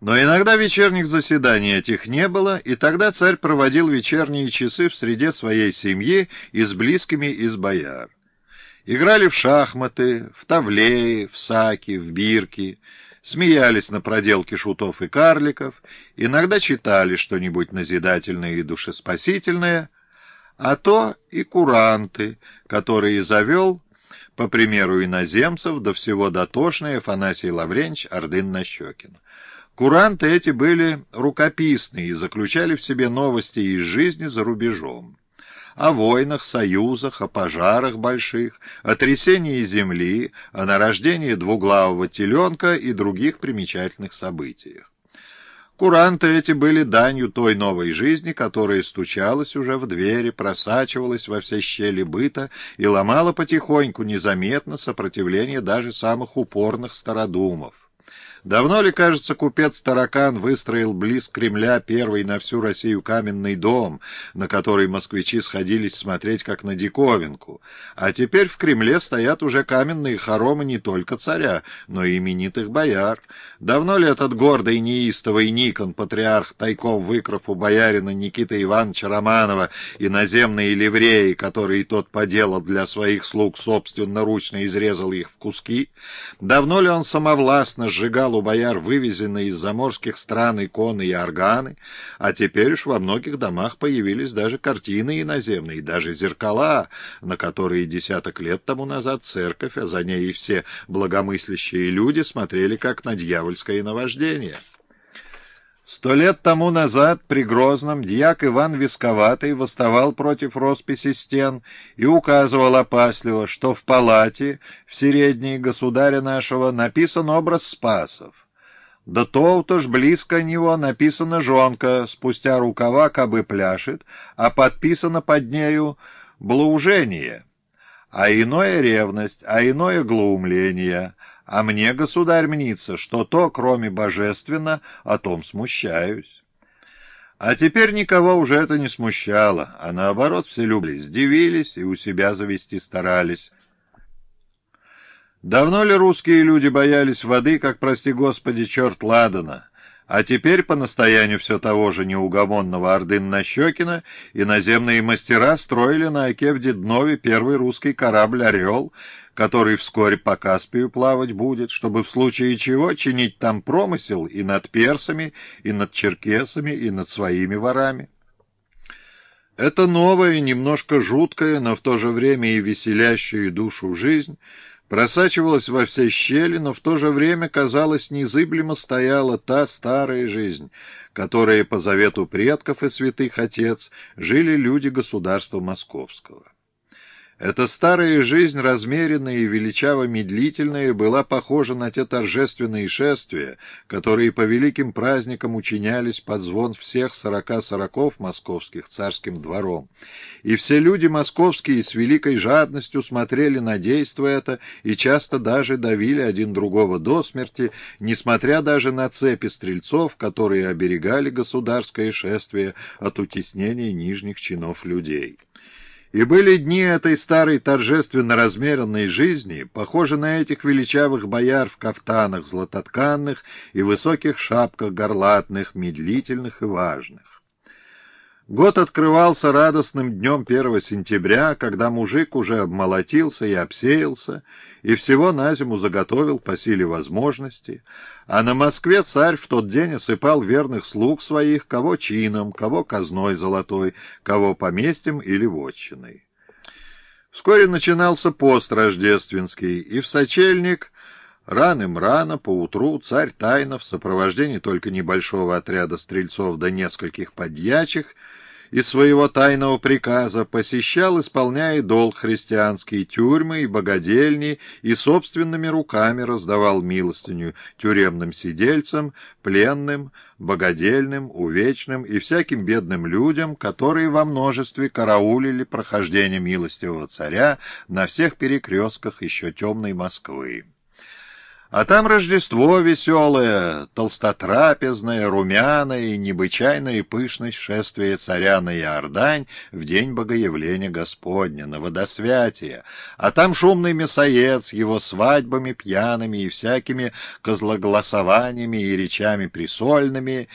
Но иногда вечерних заседаний этих не было, и тогда царь проводил вечерние часы в среде своей семьи и с близкими из бояр. Играли в шахматы, в тавлеи, в саки, в бирки, смеялись на проделки шутов и карликов, иногда читали что-нибудь назидательное и душеспасительное, а то и куранты, которые завел, по примеру иноземцев, до всего дотошный Афанасий Лавренч Ордын-Нащекин. Куранты эти были рукописные и заключали в себе новости из жизни за рубежом. О войнах, союзах, о пожарах больших, о трясении земли, о нарождении двуглавого теленка и других примечательных событиях. Куранты эти были данью той новой жизни, которая стучалась уже в двери, просачивалась во все щели быта и ломала потихоньку, незаметно, сопротивление даже самых упорных стародумов. Давно ли, кажется, купец Таракан выстроил близ Кремля первый на всю Россию каменный дом, на который москвичи сходились смотреть как на диковинку, а теперь в Кремле стоят уже каменные хоромы не только царя, но и именитых бояр. Давно ли этот гордый неистовый Никон, патриарх тайком выкрав у боярина Никиты Ивановича Романова иноземные ливреи, которые тот поделал для своих слуг, собственноручно изрезал их в куски? Давно ли он самовластно сжигал у бояр вывезенные из заморских стран иконы и органы, а теперь уж во многих домах появились даже картины иноземные, даже зеркала, на которые десяток лет тому назад церковь, а за ней и все благомыслящие люди смотрели как на дьявольское наваждение. Сто лет тому назад при Грозном дьяк Иван Висковатый восставал против росписи стен и указывал опасливо, что в палате, в середней государя нашего, написан образ Спасов. Да то-то ж близко него написана жонка, спустя рукава кабы пляшет, а подписано под нею «блужение», а иное ревность, а иное глумление — а мне, государь, мнится, что то, кроме божественно, о том смущаюсь. А теперь никого уже это не смущало, а наоборот все любили, дивились и у себя завести старались. Давно ли русские люди боялись воды, как, прости господи, черт Ладана? А теперь, по настоянию все того же неугомонного Ордын-Нащекина, иноземные мастера строили на оке в Деднове первый русский корабль «Орел», который вскоре по Каспию плавать будет, чтобы в случае чего чинить там промысел и над персами, и над черкесами, и над своими ворами. Это новая, немножко жуткая, но в то же время и веселящая душу жизнь просачивалась во все щели, но в то же время, казалось, незыблемо стояла та старая жизнь, которая по завету предков и святых отец жили люди государства московского. Эта старая жизнь, размеренная и величаво-медлительная, была похожа на те торжественные шествия, которые по великим праздникам учинялись под звон всех сорока сороков московских царским двором. И все люди московские с великой жадностью смотрели на действо это и часто даже давили один другого до смерти, несмотря даже на цепи стрельцов, которые оберегали государское шествие от утеснения нижних чинов людей. И были дни этой старой торжественно размеренной жизни, похожи на этих величавых бояр в кафтанах златотканных и высоких шапках горлатных, медлительных и важных. Год открывался радостным днем 1 сентября, когда мужик уже обмолотился и обсеялся, и всего на зиму заготовил по силе возможности, а на Москве царь в тот день осыпал верных слуг своих, кого чином, кого казной золотой, кого поместьем или вотчиной. Вскоре начинался пост рождественский, и в сочельник раным-рано поутру царь тайно в сопровождении только небольшого отряда стрельцов до нескольких подьячих из своего тайного приказа посещал, исполняя долг христианские тюрьмы и богадельни, и собственными руками раздавал милостыню тюремным сидельцам, пленным, богадельным, увечным и всяким бедным людям, которые во множестве караулили прохождение милостивого царя на всех перекрестках еще темной Москвы. А там Рождество веселое, толстотрапезное, румяное и необычайная пышность шествия царя на Иордань в день Богоявления Господня, на водосвятие. А там шумный мясоед его свадьбами пьяными и всякими козлоголосованиями и речами присольными,